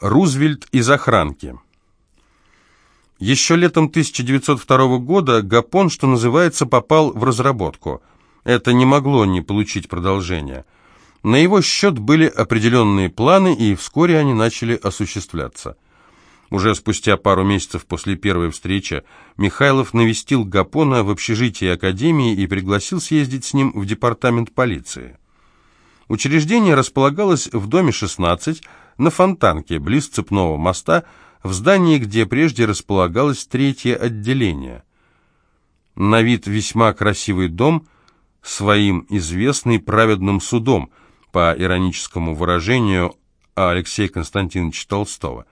Рузвельт из охранки. Еще летом 1902 года Гапон, что называется, попал в разработку. Это не могло не получить продолжения. На его счет были определенные планы, и вскоре они начали осуществляться. Уже спустя пару месяцев после первой встречи Михайлов навестил Гапона в общежитии Академии и пригласил съездить с ним в департамент полиции. Учреждение располагалось в доме 16 на Фонтанке, близ Цепного моста, в здании, где прежде располагалось третье отделение. На вид весьма красивый дом, своим известный праведным судом, по ироническому выражению Алексея Константиновича Толстого.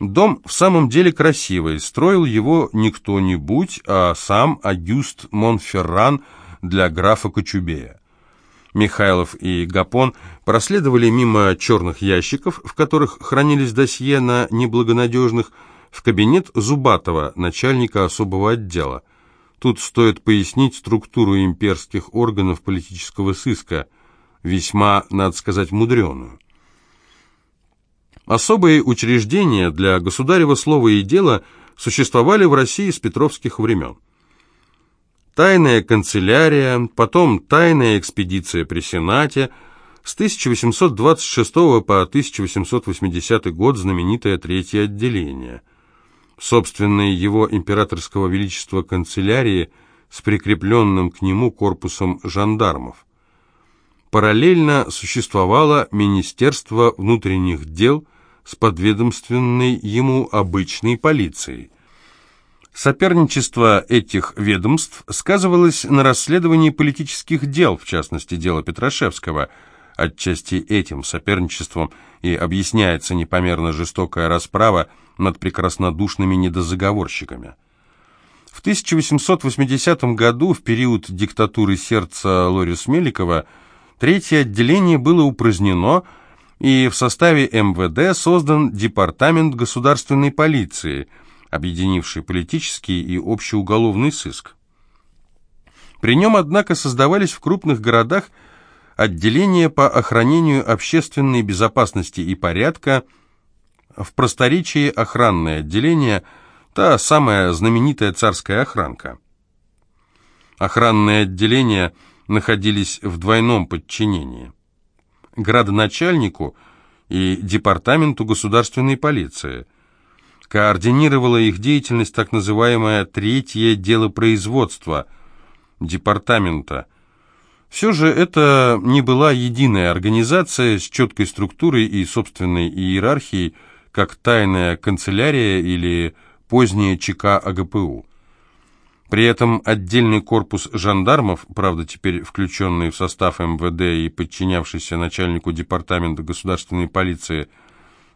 Дом в самом деле красивый, строил его не кто-нибудь, а сам Агюст Монферран для графа Кочубея. Михайлов и Гапон проследовали мимо черных ящиков, в которых хранились досье на неблагонадежных, в кабинет Зубатова, начальника особого отдела. Тут стоит пояснить структуру имперских органов политического сыска, весьма, надо сказать, мудреную. Особые учреждения для государева слова и дела существовали в России с петровских времен тайная канцелярия, потом тайная экспедиция при Сенате, с 1826 по 1880 год знаменитое третье отделение. Собственное его императорского величества канцелярии с прикрепленным к нему корпусом жандармов. Параллельно существовало Министерство внутренних дел с подведомственной ему обычной полицией. Соперничество этих ведомств сказывалось на расследовании политических дел, в частности, дела Петрашевского. Отчасти этим соперничеством и объясняется непомерно жестокая расправа над прекраснодушными недозаговорщиками. В 1880 году, в период диктатуры сердца Лорис Меликова, третье отделение было упразднено, и в составе МВД создан Департамент государственной полиции – объединивший политический и общеуголовный сыск. При нем, однако, создавались в крупных городах отделения по охранению общественной безопасности и порядка, в просторечии охранное отделение, та самая знаменитая царская охранка. Охранные отделения находились в двойном подчинении – градоначальнику и департаменту государственной полиции – координировала их деятельность так называемое «третье дело производства» департамента. Все же это не была единая организация с четкой структурой и собственной иерархией, как тайная канцелярия или поздняя ЧК АГПУ. При этом отдельный корпус жандармов, правда теперь включенный в состав МВД и подчинявшийся начальнику департамента государственной полиции,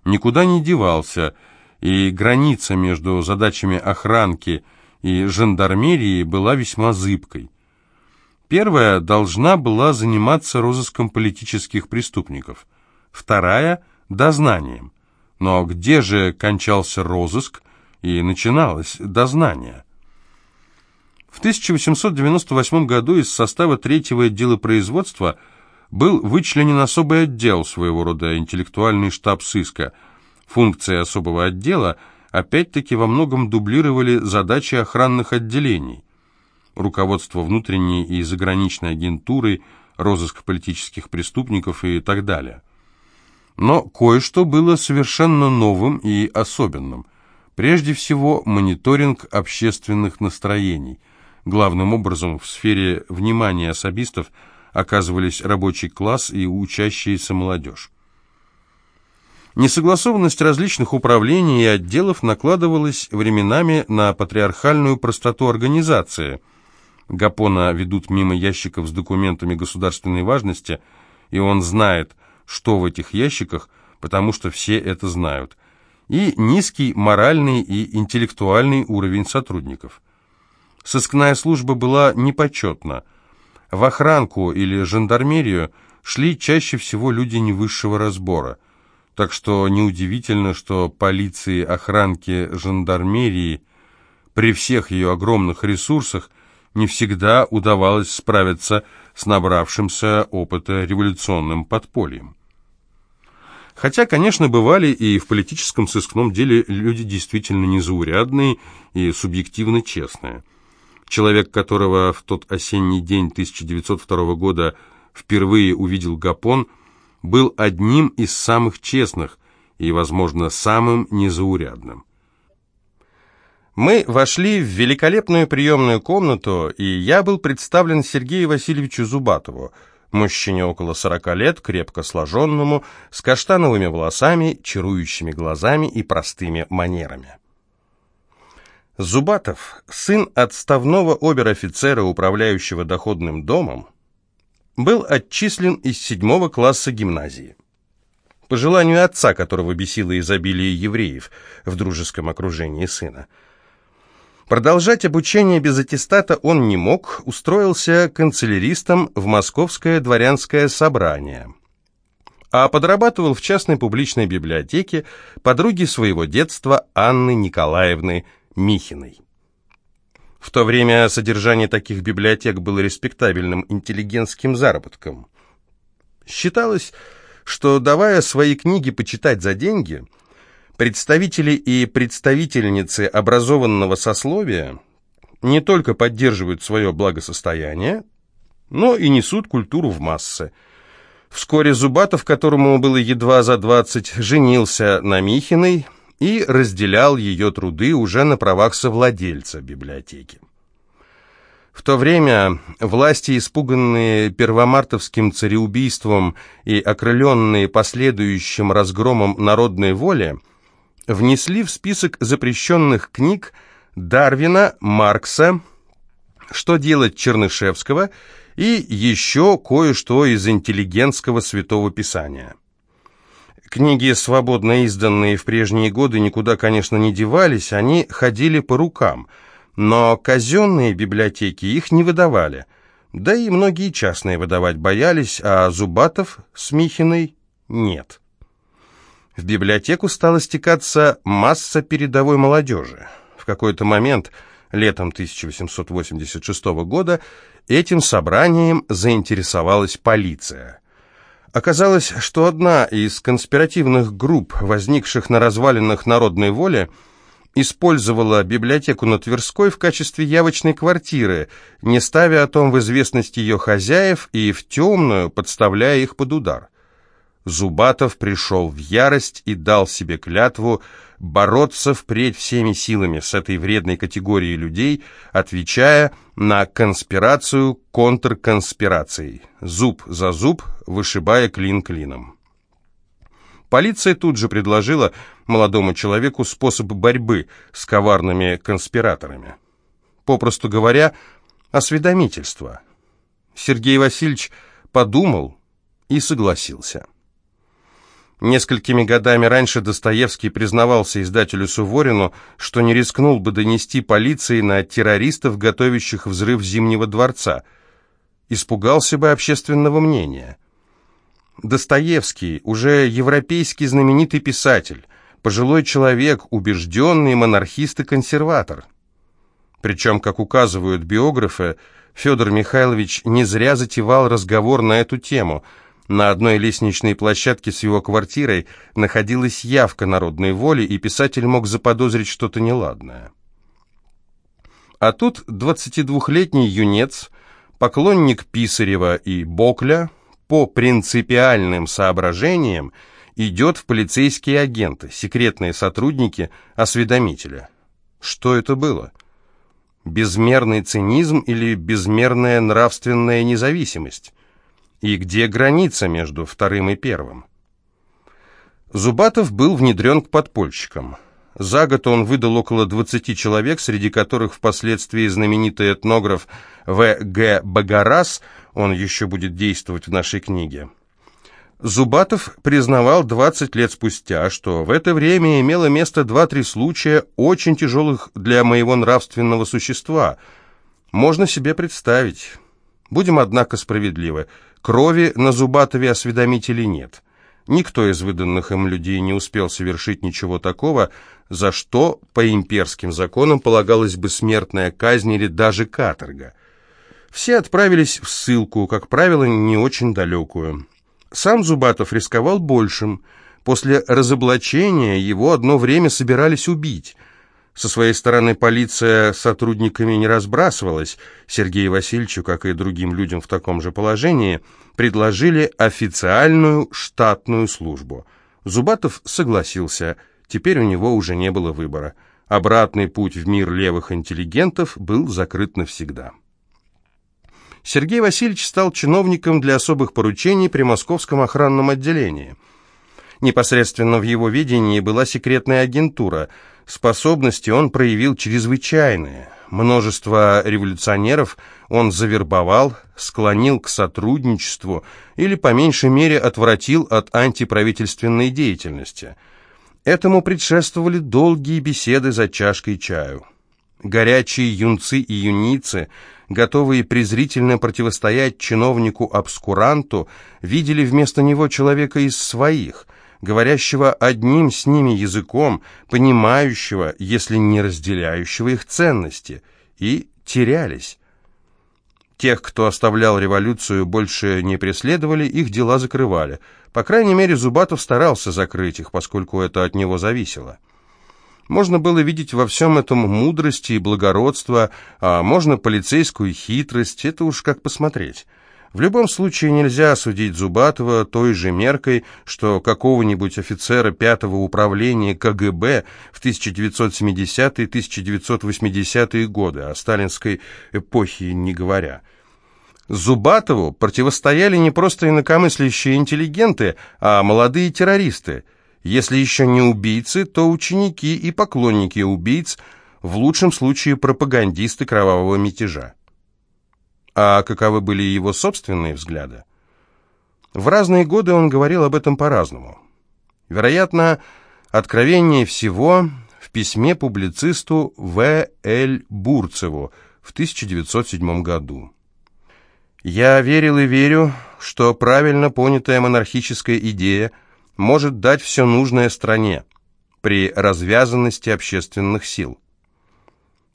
никуда не девался – и граница между задачами охранки и жандармерии была весьма зыбкой. Первая должна была заниматься розыском политических преступников, вторая – дознанием. Но где же кончался розыск и начиналось дознание? В 1898 году из состава третьего отдела производства был вычленен особый отдел, своего рода интеллектуальный штаб сыска – Функции особого отдела опять-таки во многом дублировали задачи охранных отделений. Руководство внутренней и заграничной агентурой, розыск политических преступников и так далее. Но кое-что было совершенно новым и особенным. Прежде всего, мониторинг общественных настроений. Главным образом в сфере внимания особистов оказывались рабочий класс и учащаяся молодежь. Несогласованность различных управлений и отделов накладывалась временами на патриархальную простоту организации. Гапона ведут мимо ящиков с документами государственной важности, и он знает, что в этих ящиках, потому что все это знают. И низкий моральный и интеллектуальный уровень сотрудников. Сыскная служба была непочетна. В охранку или жандармерию шли чаще всего люди не высшего разбора – так что неудивительно, что полиции, охранке, жандармерии при всех ее огромных ресурсах не всегда удавалось справиться с набравшимся опыта революционным подпольем. Хотя, конечно, бывали и в политическом сыскном деле люди действительно незаурядные и субъективно честные. Человек, которого в тот осенний день 1902 года впервые увидел Гапон, был одним из самых честных и, возможно, самым незаурядным. Мы вошли в великолепную приемную комнату, и я был представлен Сергею Васильевичу Зубатову, мужчине около сорока лет, крепко сложенному, с каштановыми волосами, чарующими глазами и простыми манерами. Зубатов, сын отставного обер-офицера, управляющего доходным домом, был отчислен из седьмого класса гимназии. По желанию отца, которого бесило изобилие евреев в дружеском окружении сына – Продолжать обучение без аттестата он не мог, устроился канцеляристом в Московское дворянское собрание. А подрабатывал в частной публичной библиотеке подруги своего детства Анны Николаевны Михиной. В то время содержание таких библиотек было респектабельным интеллигентским заработком. Считалось, что, давая свои книги почитать за деньги – Представители и представительницы образованного сословия не только поддерживают свое благосостояние, но и несут культуру в массы. Вскоре Зубатов, которому было едва за двадцать, женился на Михиной и разделял ее труды уже на правах совладельца библиотеки. В то время власти, испуганные первомартовским цареубийством и окрыленные последующим разгромом народной воли, внесли в список запрещенных книг Дарвина, Маркса, «Что делать Чернышевского» и еще кое-что из интеллигентского святого писания. Книги, свободно изданные в прежние годы, никуда, конечно, не девались, они ходили по рукам, но казенные библиотеки их не выдавали, да и многие частные выдавать боялись, а Зубатов с Михиной нет. В библиотеку стала стекаться масса передовой молодежи. В какой-то момент, летом 1886 года, этим собранием заинтересовалась полиция. Оказалось, что одна из конспиративных групп, возникших на развалинах народной воли, использовала библиотеку на Тверской в качестве явочной квартиры, не ставя о том в известность ее хозяев и в темную подставляя их под удар. Зубатов пришел в ярость и дал себе клятву бороться впредь всеми силами с этой вредной категорией людей, отвечая на конспирацию контрконспирацией, зуб за зуб, вышибая клин клином. Полиция тут же предложила молодому человеку способ борьбы с коварными конспираторами. Попросту говоря, осведомительство. Сергей Васильевич подумал и согласился. Несколькими годами раньше Достоевский признавался издателю Суворину, что не рискнул бы донести полиции на террористов, готовящих взрыв Зимнего дворца. Испугался бы общественного мнения. Достоевский, уже европейский знаменитый писатель, пожилой человек, убежденный монархист и консерватор. Причем, как указывают биографы, Федор Михайлович не зря затевал разговор на эту тему – на одной лестничной площадке с его квартирой находилась явка народной воли, и писатель мог заподозрить что-то неладное. А тут 22-летний юнец, поклонник Писарева и Бокля, по принципиальным соображениям идет в полицейские агенты, секретные сотрудники, осведомителя. Что это было? Безмерный цинизм или безмерная нравственная независимость? И где граница между вторым и первым? Зубатов был внедрен к подпольщикам. За год он выдал около 20 человек, среди которых впоследствии знаменитый этнограф В. Г. Багарас, он еще будет действовать в нашей книге. Зубатов признавал 20 лет спустя, что в это время имело место два-три случая, очень тяжелых для моего нравственного существа. Можно себе представить. Будем, однако, справедливы. Крови на Зубатове осведомителей нет. Никто из выданных им людей не успел совершить ничего такого, за что по имперским законам полагалась бы смертная казнь или даже каторга. Все отправились в ссылку, как правило, не очень далекую. Сам Зубатов рисковал большим, После разоблачения его одно время собирались убить. Со своей стороны полиция сотрудниками не разбрасывалась. Сергею Васильевичу, как и другим людям в таком же положении, предложили официальную штатную службу. Зубатов согласился. Теперь у него уже не было выбора. Обратный путь в мир левых интеллигентов был закрыт навсегда. Сергей Васильевич стал чиновником для особых поручений при Московском охранном отделении – Непосредственно в его видении была секретная агентура. Способности он проявил чрезвычайные. Множество революционеров он завербовал, склонил к сотрудничеству или, по меньшей мере, отвратил от антиправительственной деятельности. Этому предшествовали долгие беседы за чашкой чаю. Горячие юнцы и юницы, готовые презрительно противостоять чиновнику-обскуранту, видели вместо него человека из своих – говорящего одним с ними языком, понимающего, если не разделяющего их ценности, и терялись. Тех, кто оставлял революцию, больше не преследовали, их дела закрывали. По крайней мере, Зубатов старался закрыть их, поскольку это от него зависело. Можно было видеть во всем этом мудрость и благородство, а можно полицейскую хитрость, это уж как посмотреть. В любом случае нельзя осудить Зубатова той же меркой, что какого-нибудь офицера пятого управления КГБ в 1970-1980-е годы, о сталинской эпохе не говоря. Зубатову противостояли не просто инакомыслящие интеллигенты, а молодые террористы. Если еще не убийцы, то ученики и поклонники убийц, в лучшем случае пропагандисты кровавого мятежа. А каковы были его собственные взгляды? В разные годы он говорил об этом по-разному. Вероятно, откровение всего в письме публицисту В. Л. Бурцеву в 1907 году. «Я верил и верю, что правильно понятая монархическая идея может дать все нужное стране при развязанности общественных сил.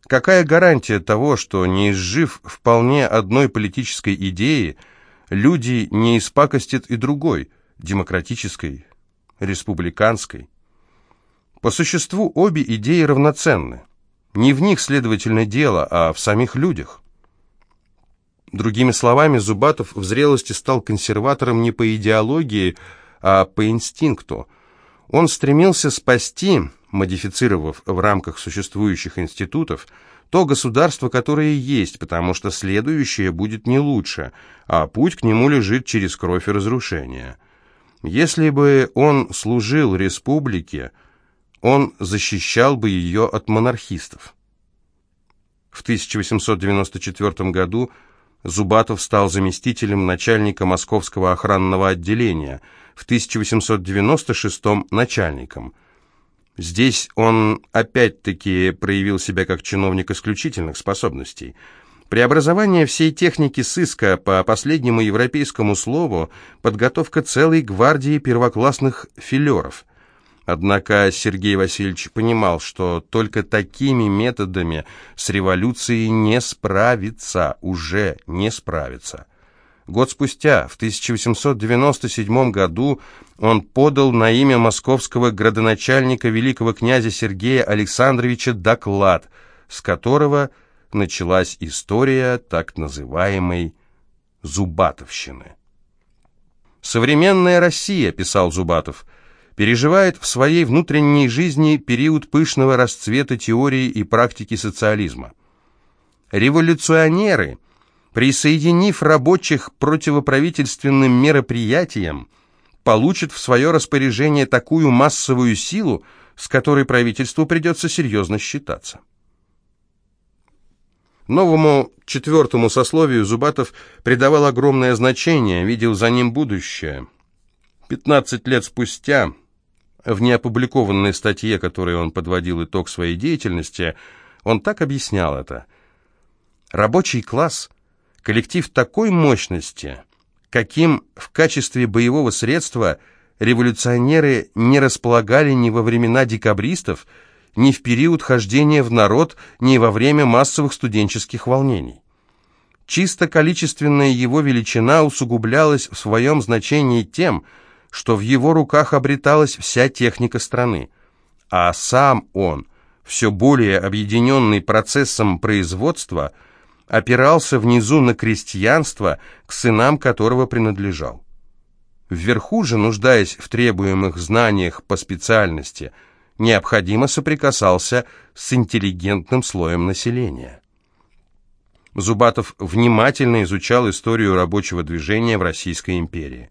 Какая гарантия того, что, не изжив вполне одной политической идеи, люди не испакостят и другой, демократической, республиканской? По существу обе идеи равноценны. Не в них, следовательно, дело, а в самих людях. Другими словами, Зубатов в зрелости стал консерватором не по идеологии, а по инстинкту. Он стремился спасти модифицировав в рамках существующих институтов, то государство, которое есть, потому что следующее будет не лучше, а путь к нему лежит через кровь и разрушение. Если бы он служил республике, он защищал бы ее от монархистов. В 1894 году Зубатов стал заместителем начальника Московского охранного отделения, в 1896 начальником – Здесь он опять-таки проявил себя как чиновник исключительных способностей. Преобразование всей техники сыска по последнему европейскому слову подготовка целой гвардии первоклассных филеров. Однако Сергей Васильевич понимал, что только такими методами с революцией не справиться, уже не справиться. Год спустя, в 1897 году, он подал на имя московского градоначальника великого князя Сергея Александровича доклад, с которого началась история так называемой «Зубатовщины». «Современная Россия», — писал Зубатов, — переживает в своей внутренней жизни период пышного расцвета теории и практики социализма. Революционеры — присоединив рабочих противоправительственным мероприятиям, получит в свое распоряжение такую массовую силу, с которой правительству придется серьезно считаться. Новому четвертому сословию Зубатов придавал огромное значение, видел за ним будущее. 15 лет спустя, в неопубликованной статье, которой он подводил итог своей деятельности, он так объяснял это. Рабочий класс – Коллектив такой мощности, каким в качестве боевого средства революционеры не располагали ни во времена декабристов, ни в период хождения в народ, ни во время массовых студенческих волнений. Чисто количественная его величина усугублялась в своем значении тем, что в его руках обреталась вся техника страны, а сам он, все более объединенный процессом производства, опирался внизу на крестьянство, к сынам которого принадлежал. Вверху же, нуждаясь в требуемых знаниях по специальности, необходимо соприкасался с интеллигентным слоем населения. Зубатов внимательно изучал историю рабочего движения в Российской империи.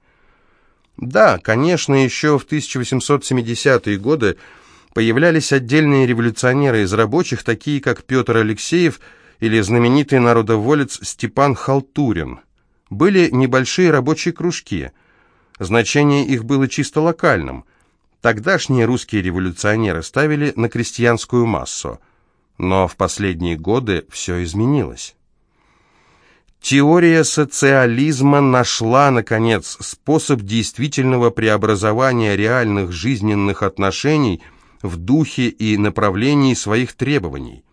Да, конечно, еще в 1870-е годы появлялись отдельные революционеры из рабочих, такие как Петр Алексеев или знаменитый народоволец Степан Халтурин. Были небольшие рабочие кружки. Значение их было чисто локальным. Тогдашние русские революционеры ставили на крестьянскую массу. Но в последние годы все изменилось. Теория социализма нашла, наконец, способ действительного преобразования реальных жизненных отношений в духе и направлении своих требований.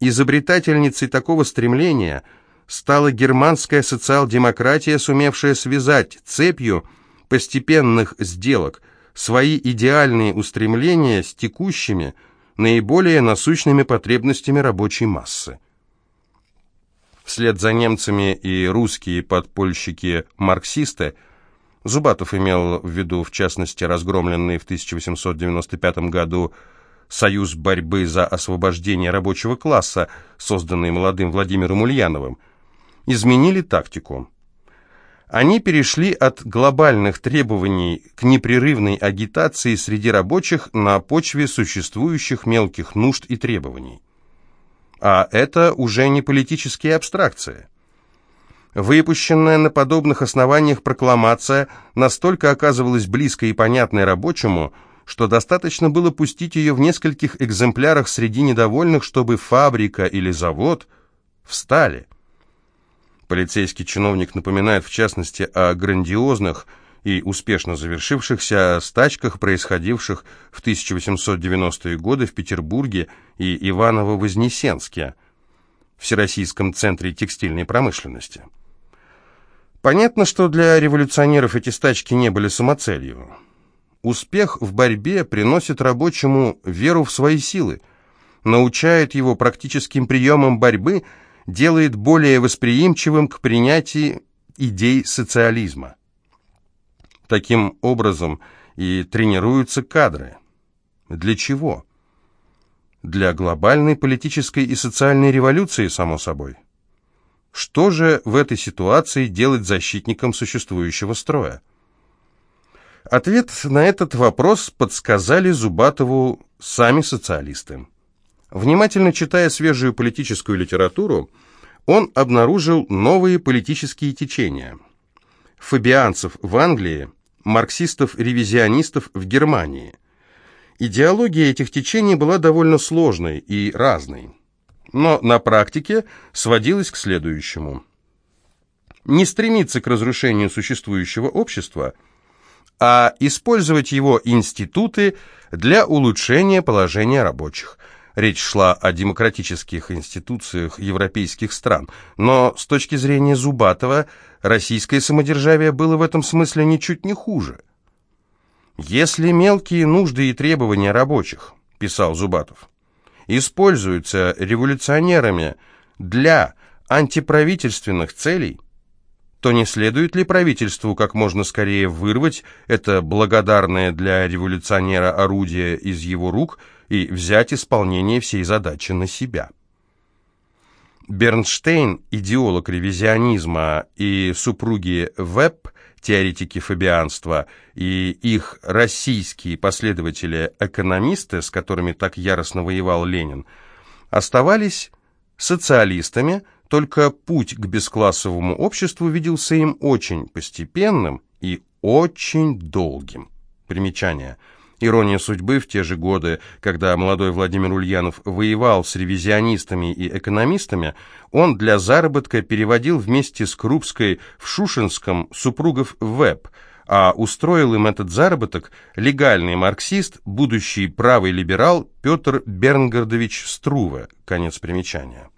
Изобретательницей такого стремления стала германская социал-демократия, сумевшая связать цепью постепенных сделок свои идеальные устремления с текущими, наиболее насущными потребностями рабочей массы. Вслед за немцами и русские подпольщики-марксисты Зубатов имел в виду, в частности, разгромленный в 1895 году Союз борьбы за освобождение рабочего класса, созданный молодым Владимиром Ульяновым, изменили тактику. Они перешли от глобальных требований к непрерывной агитации среди рабочих на почве существующих мелких нужд и требований. А это уже не политические абстракции. Выпущенная на подобных основаниях прокламация настолько оказывалась близкой и понятной рабочему, что достаточно было пустить ее в нескольких экземплярах среди недовольных, чтобы фабрика или завод встали. Полицейский чиновник напоминает в частности о грандиозных и успешно завершившихся стачках, происходивших в 1890-е годы в Петербурге и Иваново-Вознесенске, Всероссийском центре текстильной промышленности. Понятно, что для революционеров эти стачки не были самоцелью. Успех в борьбе приносит рабочему веру в свои силы, научает его практическим приемам борьбы, делает более восприимчивым к принятию идей социализма. Таким образом и тренируются кадры. Для чего? Для глобальной политической и социальной революции, само собой. Что же в этой ситуации делать защитникам существующего строя? Ответ на этот вопрос подсказали Зубатову сами социалисты. Внимательно читая свежую политическую литературу, он обнаружил новые политические течения. Фабианцев в Англии марксистов-ревизионистов в Германии. Идеология этих течений была довольно сложной и разной, но на практике сводилась к следующему. Не стремиться к разрушению существующего общества, а использовать его институты для улучшения положения рабочих – Речь шла о демократических институциях европейских стран, но с точки зрения Зубатова российское самодержавие было в этом смысле ничуть не хуже. «Если мелкие нужды и требования рабочих, — писал Зубатов, — используются революционерами для антиправительственных целей, то не следует ли правительству как можно скорее вырвать это благодарное для революционера орудие из его рук — и взять исполнение всей задачи на себя. Бернштейн, идеолог ревизионизма, и супруги Веб, теоретики фабианства, и их российские последователи-экономисты, с которыми так яростно воевал Ленин, оставались социалистами, только путь к бесклассовому обществу виделся им очень постепенным и очень долгим. Примечание – Ирония судьбы в те же годы, когда молодой Владимир Ульянов воевал с ревизионистами и экономистами, он для заработка переводил вместе с Крупской в Шушинском супругов ВЭП, а устроил им этот заработок легальный марксист, будущий правый либерал Петр Бернгардович Струве. Конец примечания.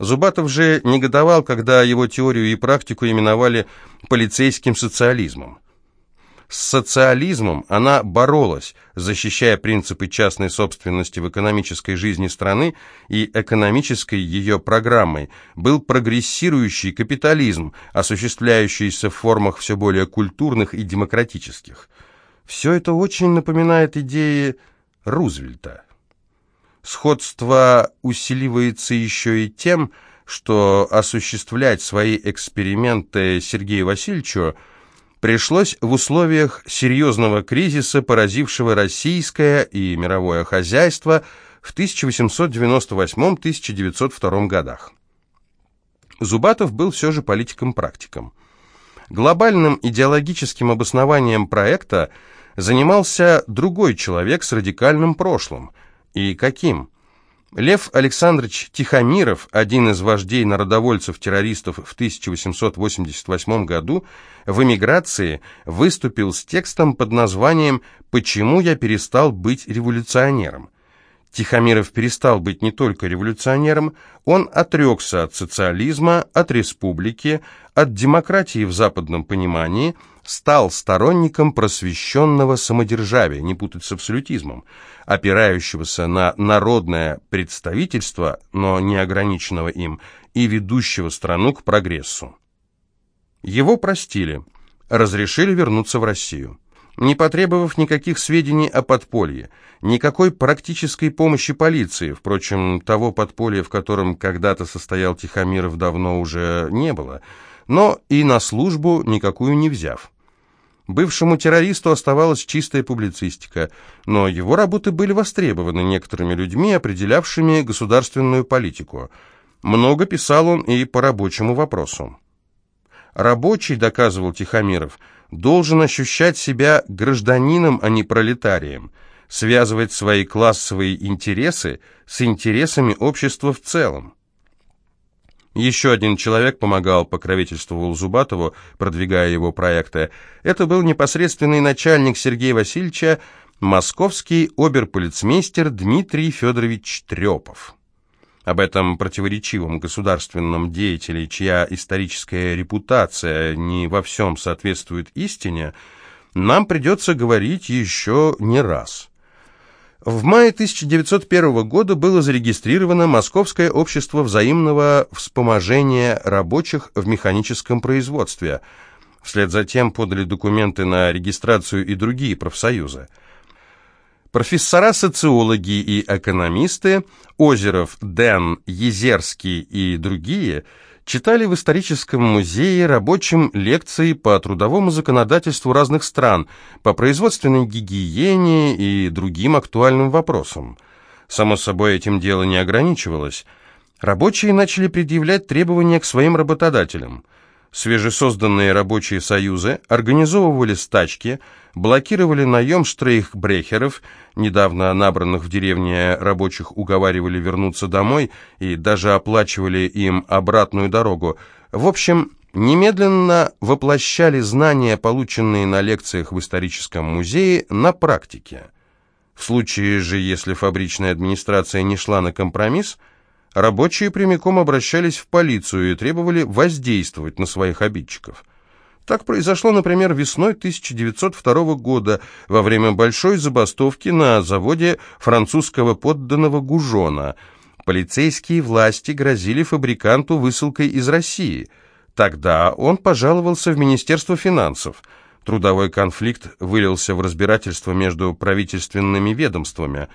Зубатов же негодовал, когда его теорию и практику именовали полицейским социализмом. С социализмом она боролась, защищая принципы частной собственности в экономической жизни страны и экономической ее программой. Был прогрессирующий капитализм, осуществляющийся в формах все более культурных и демократических. Все это очень напоминает идеи Рузвельта. Сходство усиливается еще и тем, что осуществлять свои эксперименты Сергею Васильевичу пришлось в условиях серьезного кризиса, поразившего российское и мировое хозяйство в 1898-1902 годах. Зубатов был все же политиком-практиком. Глобальным идеологическим обоснованием проекта занимался другой человек с радикальным прошлым. И каким? Лев Александрович Тихомиров, один из вождей народовольцев-террористов в 1888 году, в эмиграции выступил с текстом под названием «Почему я перестал быть революционером?». Тихомиров перестал быть не только революционером, он отрекся от социализма, от республики, от демократии в западном понимании – стал сторонником просвещенного самодержавия, не путать с абсолютизмом, опирающегося на народное представительство, но не ограниченного им, и ведущего страну к прогрессу. Его простили, разрешили вернуться в Россию. Не потребовав никаких сведений о подполье, никакой практической помощи полиции, впрочем, того подполья, в котором когда-то состоял Тихомиров, давно уже не было – но и на службу никакую не взяв. Бывшему террористу оставалась чистая публицистика, но его работы были востребованы некоторыми людьми, определявшими государственную политику. Много писал он и по рабочему вопросу. Рабочий, доказывал Тихомиров, должен ощущать себя гражданином, а не пролетарием, связывать свои классовые интересы с интересами общества в целом. Еще один человек помогал, покровительствовал Зубатову, продвигая его проекты. Это был непосредственный начальник Сергея Васильевича, московский оберполицмейстер Дмитрий Федорович Трепов. Об этом противоречивом государственном деятеле, чья историческая репутация не во всем соответствует истине, нам придется говорить еще не раз. В мае 1901 года было зарегистрировано Московское общество взаимного вспоможения рабочих в механическом производстве. Вслед за тем подали документы на регистрацию и другие профсоюзы. Профессора-социологи и экономисты Озеров, Ден, Езерский и другие – читали в историческом музее рабочим лекции по трудовому законодательству разных стран, по производственной гигиене и другим актуальным вопросам. Само собой, этим дело не ограничивалось. Рабочие начали предъявлять требования к своим работодателям – Свежесозданные рабочие союзы организовывали стачки, блокировали наем штрейхбрехеров, недавно набранных в деревне рабочих уговаривали вернуться домой и даже оплачивали им обратную дорогу. В общем, немедленно воплощали знания, полученные на лекциях в историческом музее, на практике. В случае же, если фабричная администрация не шла на компромисс – Рабочие прямиком обращались в полицию и требовали воздействовать на своих обидчиков. Так произошло, например, весной 1902 года во время большой забастовки на заводе французского подданного Гужона. Полицейские власти грозили фабриканту высылкой из России. Тогда он пожаловался в Министерство финансов. Трудовой конфликт вылился в разбирательство между правительственными ведомствами.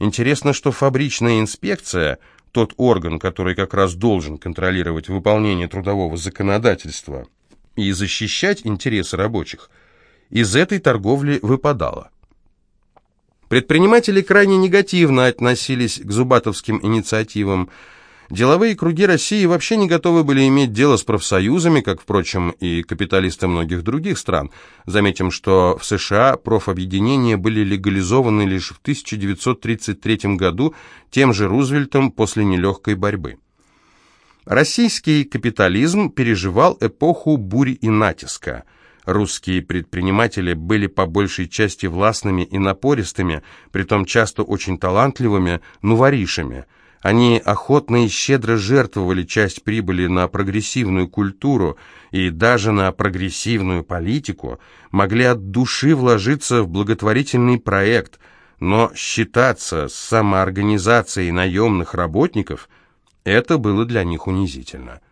Интересно, что фабричная инспекция – тот орган, который как раз должен контролировать выполнение трудового законодательства и защищать интересы рабочих, из этой торговли выпадало. Предприниматели крайне негативно относились к зубатовским инициативам, Деловые круги России вообще не готовы были иметь дело с профсоюзами, как, впрочем, и капиталисты многих других стран. Заметим, что в США профобъединения были легализованы лишь в 1933 году тем же Рузвельтом после нелегкой борьбы. Российский капитализм переживал эпоху бури и натиска. Русские предприниматели были по большей части властными и напористыми, притом часто очень талантливыми, нуворишами – Они охотно и щедро жертвовали часть прибыли на прогрессивную культуру и даже на прогрессивную политику, могли от души вложиться в благотворительный проект, но считаться с самоорганизацией наемных работников – это было для них унизительно.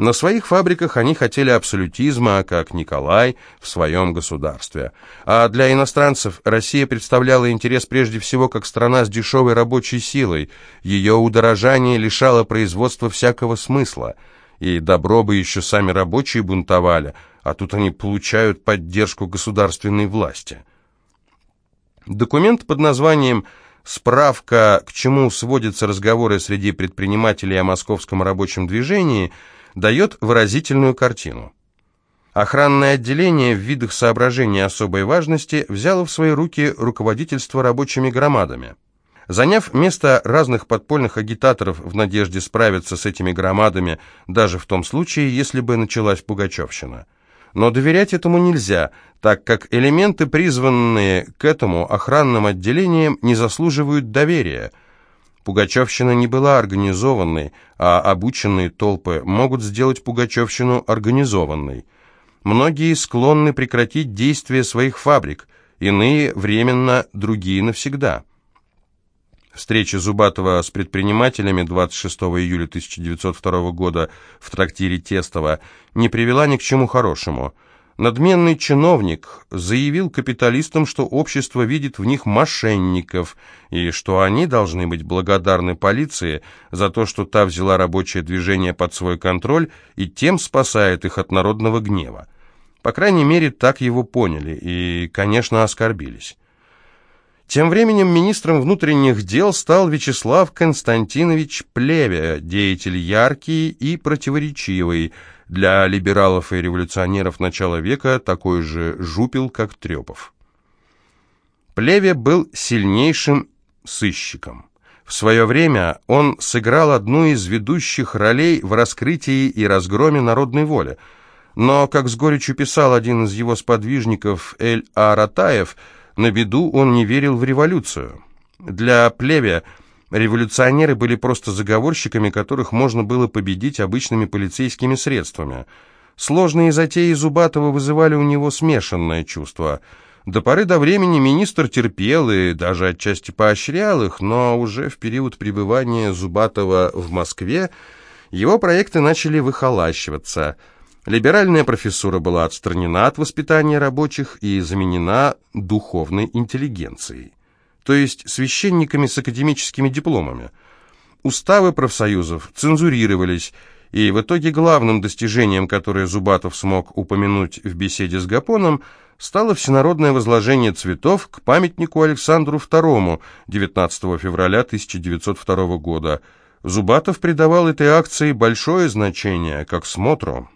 На своих фабриках они хотели абсолютизма, как Николай в своем государстве. А для иностранцев Россия представляла интерес прежде всего как страна с дешевой рабочей силой. Ее удорожание лишало производства всякого смысла. И добро бы еще сами рабочие бунтовали, а тут они получают поддержку государственной власти. Документ под названием «Справка, к чему сводятся разговоры среди предпринимателей о московском рабочем движении» дает выразительную картину. Охранное отделение в видах соображений особой важности взяло в свои руки руководительство рабочими громадами. Заняв место разных подпольных агитаторов в надежде справиться с этими громадами, даже в том случае, если бы началась Пугачевщина. Но доверять этому нельзя, так как элементы, призванные к этому охранным отделениям, не заслуживают доверия – Пугачевщина не была организованной, а обученные толпы могут сделать Пугачевщину организованной. Многие склонны прекратить действие своих фабрик, иные временно, другие навсегда. Встреча Зубатова с предпринимателями 26 июля 1902 года в трактире Тестова не привела ни к чему хорошему – Надменный чиновник заявил капиталистам, что общество видит в них мошенников, и что они должны быть благодарны полиции за то, что та взяла рабочее движение под свой контроль и тем спасает их от народного гнева. По крайней мере, так его поняли и, конечно, оскорбились. Тем временем министром внутренних дел стал Вячеслав Константинович Плеве, деятель яркий и противоречивый, для либералов и революционеров начала века такой же жупил, как Трепов. Плеве был сильнейшим сыщиком. В свое время он сыграл одну из ведущих ролей в раскрытии и разгроме народной воли. Но, как с горечью писал один из его сподвижников Эль-А Ратаев, на беду он не верил в революцию. Для Плеве Революционеры были просто заговорщиками, которых можно было победить обычными полицейскими средствами. Сложные затеи Зубатова вызывали у него смешанное чувство. До поры до времени министр терпел и даже отчасти поощрял их, но уже в период пребывания Зубатова в Москве его проекты начали выхолащиваться. Либеральная профессура была отстранена от воспитания рабочих и заменена духовной интеллигенцией то есть священниками с академическими дипломами. Уставы профсоюзов цензурировались, и в итоге главным достижением, которое Зубатов смог упомянуть в беседе с Гапоном, стало всенародное возложение цветов к памятнику Александру II 19 февраля 1902 года. Зубатов придавал этой акции большое значение, как смотру.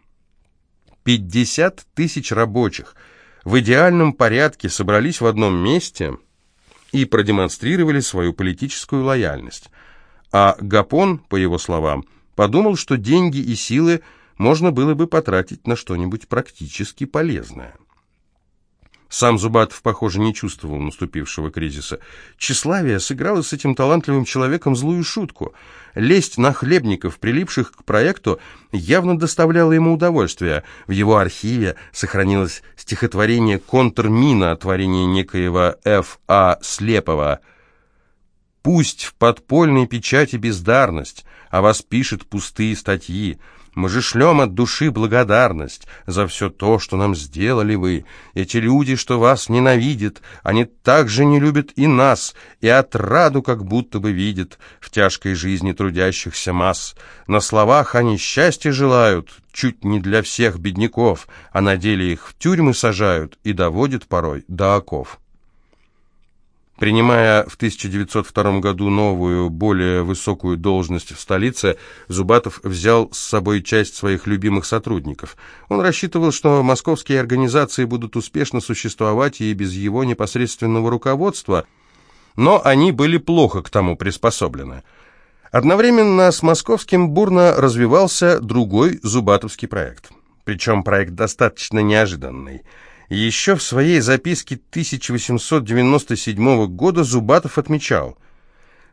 50 тысяч рабочих в идеальном порядке собрались в одном месте – и продемонстрировали свою политическую лояльность. А Гапон, по его словам, подумал, что деньги и силы можно было бы потратить на что-нибудь практически полезное. Сам Зубатов, похоже, не чувствовал наступившего кризиса. Тщеславие сыграло с этим талантливым человеком злую шутку. Лесть на хлебников, прилипших к проекту, явно доставляла ему удовольствие. В его архиве сохранилось стихотворение «Контрмина» творения некоего Ф.А. Слепова. «Пусть в подпольной печати бездарность, а вас пишет пустые статьи». Мы же шлем от души благодарность за все то, что нам сделали вы. Эти люди, что вас ненавидят, они также не любят и нас, и отраду как будто бы видят в тяжкой жизни трудящихся масс. На словах они счастья желают, чуть не для всех бедняков, а на деле их в тюрьмы сажают и доводят порой до оков. Принимая в 1902 году новую, более высокую должность в столице, Зубатов взял с собой часть своих любимых сотрудников. Он рассчитывал, что московские организации будут успешно существовать и без его непосредственного руководства, но они были плохо к тому приспособлены. Одновременно с московским бурно развивался другой зубатовский проект. Причем проект достаточно неожиданный – еще в своей записке 1897 года Зубатов отмечал,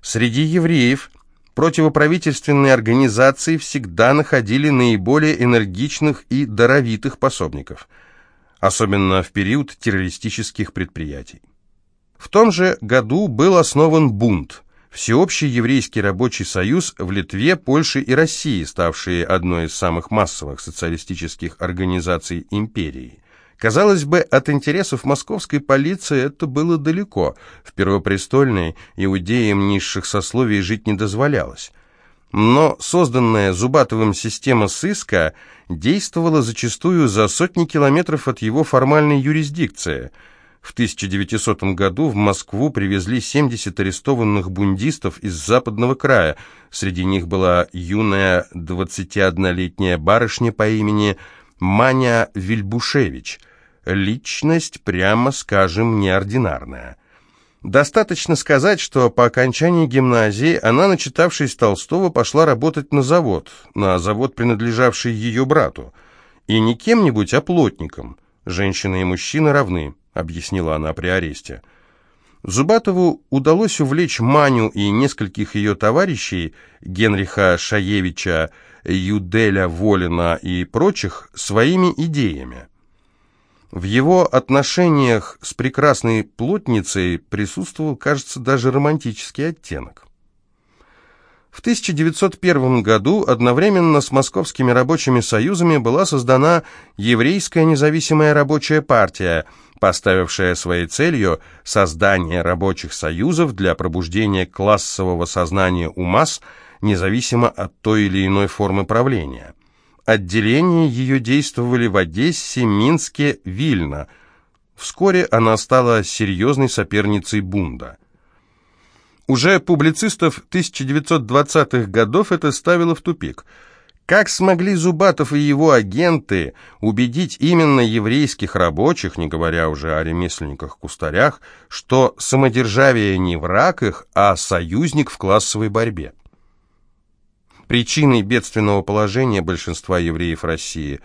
«Среди евреев противоправительственные организации всегда находили наиболее энергичных и даровитых пособников, особенно в период террористических предприятий. В том же году был основан бунт, Всеобщий еврейский рабочий союз в Литве, Польше и России, ставшие одной из самых массовых социалистических организаций империи. Казалось бы, от интересов московской полиции это было далеко. В Первопрестольной иудеям низших сословий жить не дозволялось. Но созданная Зубатовым система сыска действовала зачастую за сотни километров от его формальной юрисдикции. В 1900 году в Москву привезли 70 арестованных бундистов из западного края. Среди них была юная 21-летняя барышня по имени Маня Вильбушевич – личность, прямо скажем, неординарная. Достаточно сказать, что по окончании гимназии она, начитавшись Толстого, пошла работать на завод, на завод, принадлежавший ее брату. И не кем-нибудь, а плотником. Женщины и мужчины равны, объяснила она при аресте. Зубатову удалось увлечь Маню и нескольких ее товарищей, Генриха Шаевича, Юделя Волина и прочих, своими идеями. В его отношениях с прекрасной плотницей присутствовал, кажется, даже романтический оттенок. В 1901 году одновременно с московскими рабочими союзами была создана Еврейская независимая рабочая партия, поставившая своей целью создание рабочих союзов для пробуждения классового сознания у масс, независимо от той или иной формы правления. Отделения ее действовали в Одессе, Минске, Вильно. Вскоре она стала серьезной соперницей Бунда. Уже публицистов 1920-х годов это ставило в тупик. Как смогли Зубатов и его агенты убедить именно еврейских рабочих, не говоря уже о ремесленниках-кустарях, что самодержавие не враг их, а союзник в классовой борьбе? Причиной бедственного положения большинства евреев России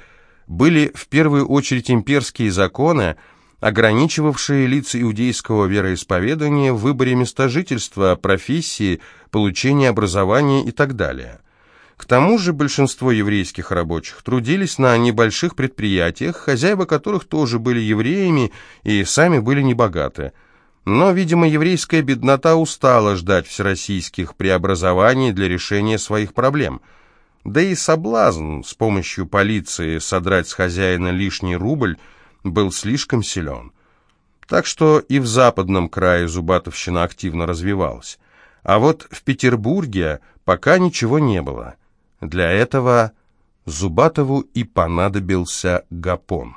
были в первую очередь имперские законы, ограничивавшие лица иудейского вероисповедания в выборе места жительства, профессии, получения образования и так далее. К тому же большинство еврейских рабочих трудились на небольших предприятиях, хозяева которых тоже были евреями и сами были небогаты – но, видимо, еврейская беднота устала ждать всероссийских преобразований для решения своих проблем. Да и соблазн с помощью полиции содрать с хозяина лишний рубль был слишком силен. Так что и в западном крае зубатовщина активно развивалась. А вот в Петербурге пока ничего не было. Для этого Зубатову и понадобился Гапон.